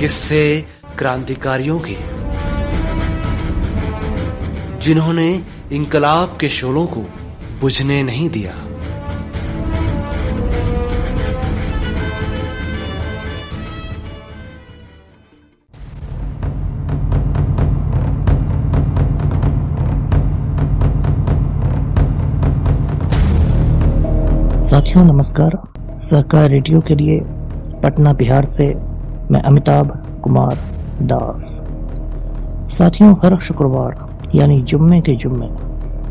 किस्से क्रांतिकारियों के। जिन्होंने इंकलाब के शोलों को बुझने नहीं दिया। साथियों, नमस्कार। सहकार रेडियो के लिए पटना बिहार से मैं अमिताभ कुमार दास। साथियों, हर शुक्रवार, यानी जुम्मे के जुम्मे,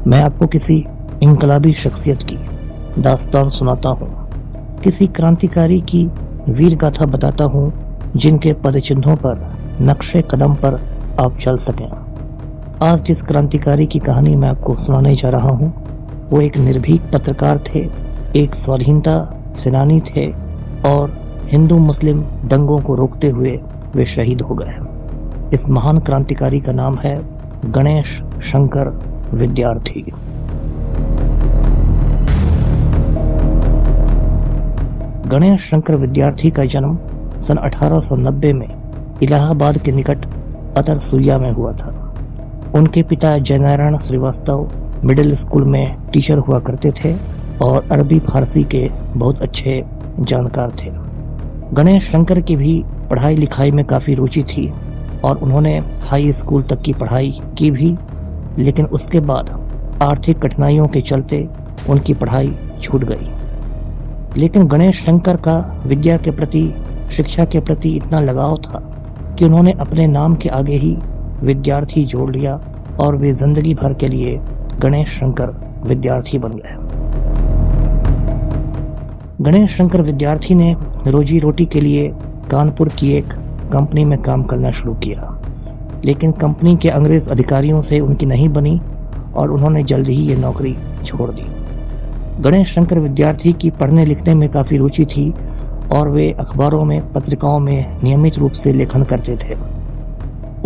मैं आपको किसी इनकलाबी शख्सियत की दास्तान सुनाता हूँ। किसी क्रांतिकारी की वीर गाथा बताता हूँ, जिनके पदचिन्हों पर नक्शे कदम पर आप चल सकें। आज जिस क्रांतिकारी की कहानी मैं आपको सुनाने जा रहा हूँ, वो एक निर्भीक पत्रकार थे, एक स्वाधीनता सेनानी थे, और हिंदू मुस्लिम दंगों को रोकते हुए वे शहीद हो गए इस महान क्रांतिकारी का नाम है गणेश शंकर विद्यार्थी। गणेश शंकर विद्यार्थी का जन्म सन 1890 में इलाहाबाद के निकट अतर सुइया में हुआ था। उनके पिता जयनारायण श्रीवास्तव मिडिल स्कूल में टीचर हुआ करते थे और अरबी फारसी के बहुत अच्छे जानकार थे। गणेश शंकर की भी पढ़ाई लिखाई में काफ़ी रुचि थी और उन्होंने हाई स्कूल तक की पढ़ाई की भी, लेकिन उसके बाद आर्थिक कठिनाइयों के चलते उनकी पढ़ाई छूट गई। लेकिन गणेश शंकर का विद्या के प्रति, शिक्षा के प्रति इतना लगाव था कि उन्होंने अपने नाम के आगे ही विद्यार्थी जोड़ लिया और वे ज़िंदगी भर के लिए गणेश शंकर विद्यार्थी बन गए। गणेश शंकर विद्यार्थी ने रोजी रोटी के लिए कानपुर की एक कंपनी में काम करना शुरू किया। लेकिन कंपनी के अंग्रेज़ अधिकारियों से उनकी नहीं बनी और उन्होंने जल्द ही ये नौकरी छोड़ दी। गणेश शंकर विद्यार्थी की पढ़ने लिखने में काफ़ी रुचि थी और वे अखबारों में, पत्रिकाओं में नियमित रूप से लेखन करते थे।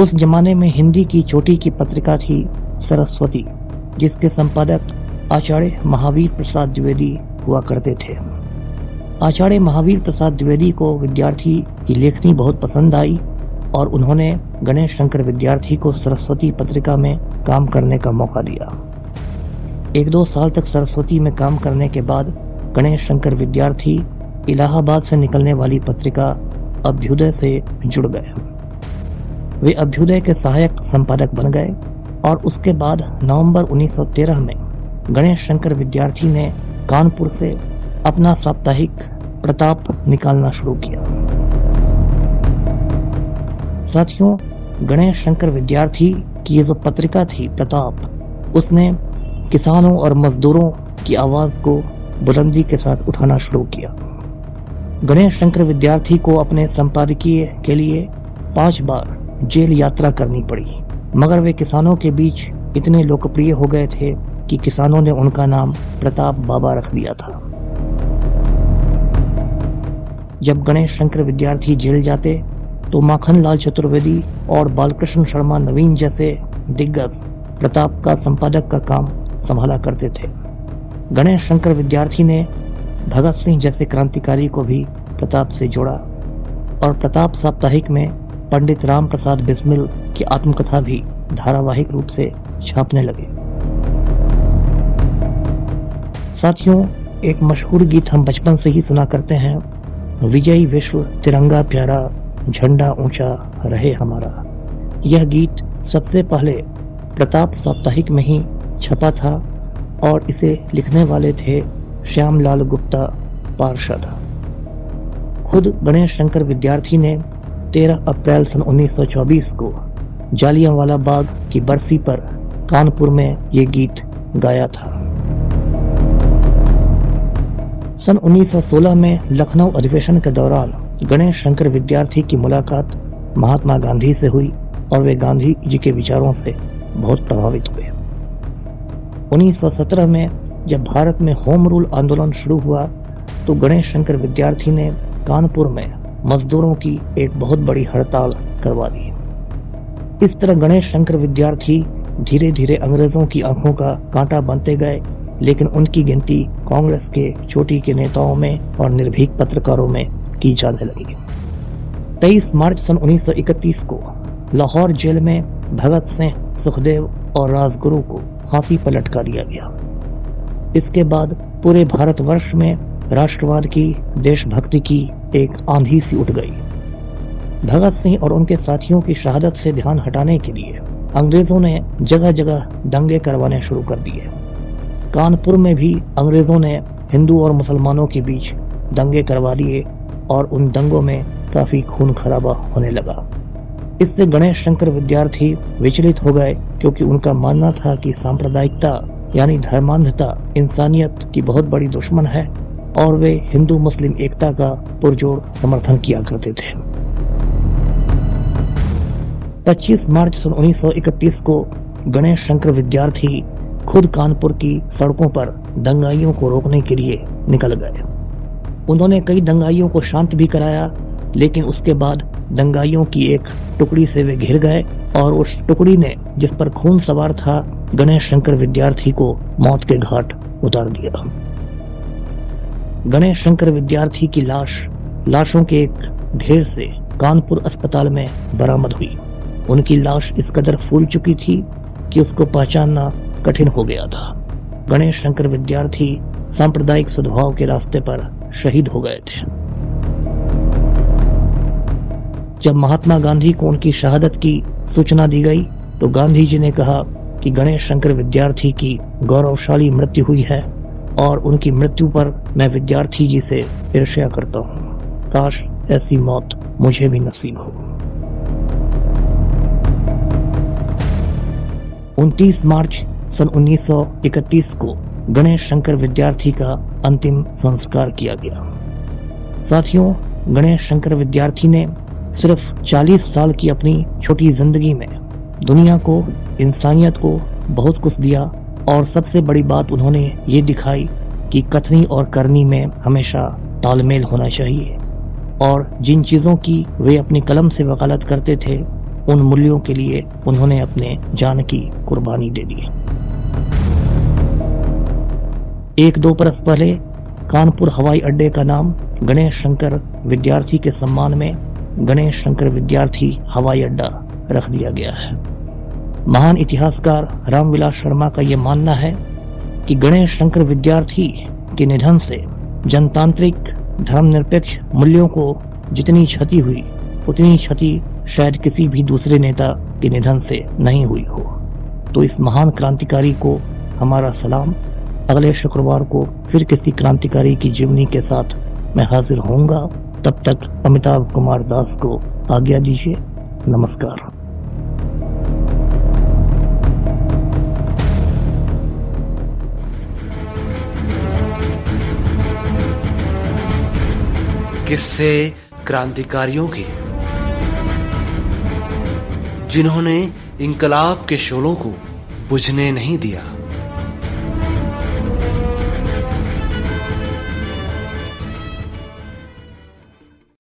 उस जमाने में हिंदी की चोटी की पत्रिका थी सरस्वती, जिसके संपादक आचार्य महावीर प्रसाद द्विवेदी हुआ करते थे। आचार्य महावीर प्रसाद द्विवेदी को विद्यार्थी की लेखनी बहुत पसंद आई और उन्होंने गणेश शंकर विद्यार्थी को सरस्वती पत्रिका में काम करने का मौका दिया। एक दो साल तक सरस्वती में काम करने के बाद गणेश शंकर विद्यार्थी इलाहाबाद से निकलने वाली पत्रिका अभ्युदय से जुड़ गए। वे अभ्युदय के सहायक संपादक बन गए और उसके बाद नवंबर 1913 में गणेश शंकर विद्यार्थी ने कानपुर से अपना साप्ताहिक प्रताप निकालना शुरू किया। साथियों, गणेश शंकर विद्यार्थी की ये जो पत्रिका थी प्रताप, उसने किसानों और मजदूरों की आवाज़ को बुलंदी के साथ उठाना शुरू किया। गणेश शंकर विद्यार्थी को अपने संपादकीय के लिए पाँच बार जेल यात्रा करनी पड़ी, मगर वे किसानों के बीच इतने लोकप्रिय हो गए थे कि किसानों ने उनका नाम प्रताप बाबा रख दिया था। जब गणेश शंकर विद्यार्थी जेल जाते तो माखन लाल चतुर्वेदी और बालकृष्ण शर्मा नवीन जैसे दिग्गज प्रताप का संपादक का काम संभाला करते थे। गणेश शंकर विद्यार्थी ने भगत सिंह जैसे क्रांतिकारी को भी प्रताप से जोड़ा और प्रताप साप्ताहिक में पंडित राम प्रसाद बिस्मिल की आत्मकथा भी धारावाहिक रूप से छापने लगे। साथियों, एक मशहूर गीत हम बचपन से ही सुना करते हैं। विजयी विश्व, तिरंगा प्यारा, झंडा ऊँचा रहे हमारा। यह गीत सबसे पहले प्रताप साप्ताहिक में ही छपा था और इसे लिखने वाले थे श्यामलाल गुप्ता पार्षद। खुद गणेश शंकर विद्यार्थी ने 13 अप्रैल सन 1924 को जालियांवाला बाग की बरसी पर कानपुर में ये गीत गाया था। सन 1916 में लखनऊ अधिवेशन के दौरान गणेश शंकर विद्यार्थी की मुलाकात महात्मा गांधी से हुई और वे गांधी जी के विचारों से बहुत प्रभावित हुए। 1917 में जब भारत में होम रूल आंदोलन शुरू हुआ तो गणेश शंकर विद्यार्थी ने कानपुर में मजदूरों की एक बहुत बड़ी हड़ताल करवा दी। इस तरह गणेश शंकर विद्यार्थी धीरे धीरे अंग्रेज़ों की आँखों का कांटा बनते गए लेकिन उनकी गिनती कांग्रेस के चोटी के नेताओं में और निर्भीक पत्रकारों में की जाने लगी 23 मार्च सन 1931 को लाहौर जेल में भगत सिंह, सुखदेव और राजगुरु को फांसी पर लटका दिया गया। इसके बाद पूरे भारतवर्ष में राष्ट्रवाद की, देशभक्ति की एक आंधी सी उठ गई। भगत सिंह और उनके साथियों की शहादत से ध्यान हटाने के लिए अंग्रेज़ों ने जगह जगह दंगे करवाने शुरू कर दिए। कानपुर में भी अंग्रेज़ों ने हिंदू और मुसलमानों के बीच दंगे करवा लिए और उन दंगों में काफ़ी खून खराबा होने लगा। इससे गणेश शंकर विद्यार्थी विचलित हो गए क्योंकि उनका मानना था कि सांप्रदायिकता, यानी धर्मांधता, इंसानियत की बहुत बड़ी दुश्मन है और वे हिंदू मुस्लिम एकता का पुरजोर समर्थन किया करते थे। 25 मार्च सन 1931 को गणेश शंकर विद्यार्थी खुद कानपुर की सड़कों पर दंगाइयों को रोकने के लिए निकल गए। उन्होंने कई दंगाइयों को शांत भी कराया, लेकिन उसके बाद दंगाइयों की एक टुकड़ी से वे घिर गए और उस टुकड़ी ने जिस पर खून सवार था, गणेश शंकर विद्यार्थी को मौत के घाट उतार दिया। गणेश शंकर विद्यार्थी की लाश, लाशों के एक ढेर से कानपुर अस्पताल में बरामद हुई। उनकी लाश इस कदर फूल चुकी थी कि उसको पहचानना कठिन हो गया था। गणेश शंकर विद्यार्थी सांप्रदायिक सद्भाव के रास्ते पर शहीद हो गए थे। जब महात्मा गांधी को उनकी शहादत की सूचना दी गई तो गांधी जी ने कहा कि गणेश शंकर विद्यार्थी की गौरवशाली मृत्यु हुई है और उनकी मृत्यु पर मैं विद्यार्थी जी से ईर्ष्या करता हूँ। काश ऐसी मौत मुझे भी नसीब हो। 29 मार्च सन 1931 को गणेश शंकर विद्यार्थी का अंतिम संस्कार किया गया। साथियों, गणेश शंकर विद्यार्थी ने सिर्फ़ 40 साल की अपनी छोटी ज़िंदगी में दुनिया को, इंसानियत को बहुत कुछ दिया और सबसे बड़ी बात उन्होंने ये दिखाई कि कथनी और करनी में हमेशा तालमेल होना चाहिए और जिन चीज़ों की वे अपनी कलम से वकालत करते थे, उन मूल्यों के लिए उन्होंने अपने जान की कुर्बानी दे दी। एक दो बरस पहले कानपुर हवाई अड्डे का नाम गणेश शंकर विद्यार्थी के सम्मान में गणेश शंकर विद्यार्थी हवाई अड्डा रख दिया गया है। महान इतिहासकार रामविलास शर्मा का यह मानना है कि गणेश शंकर विद्यार्थी के निधन से जनतांत्रिक, धर्मनिरपेक्ष मूल्यों को जितनी क्षति हुई, उतनी क्षति शायद किसी भी दूसरे नेता के निधन से नहीं हुई हो। तो इस महान क्रांतिकारी को हमारा सलाम। अगले शुक्रवार को फिर किसी क्रांतिकारी की जीवनी के साथ मैं हाजिर होऊँगा। तब तक अमिताभ कुमार दास को आज्ञा दीजिए। नमस्कार। किससे क्रांतिकारियों के। जिन्होंने इंकलाब के शोलों को बुझने नहीं दिया।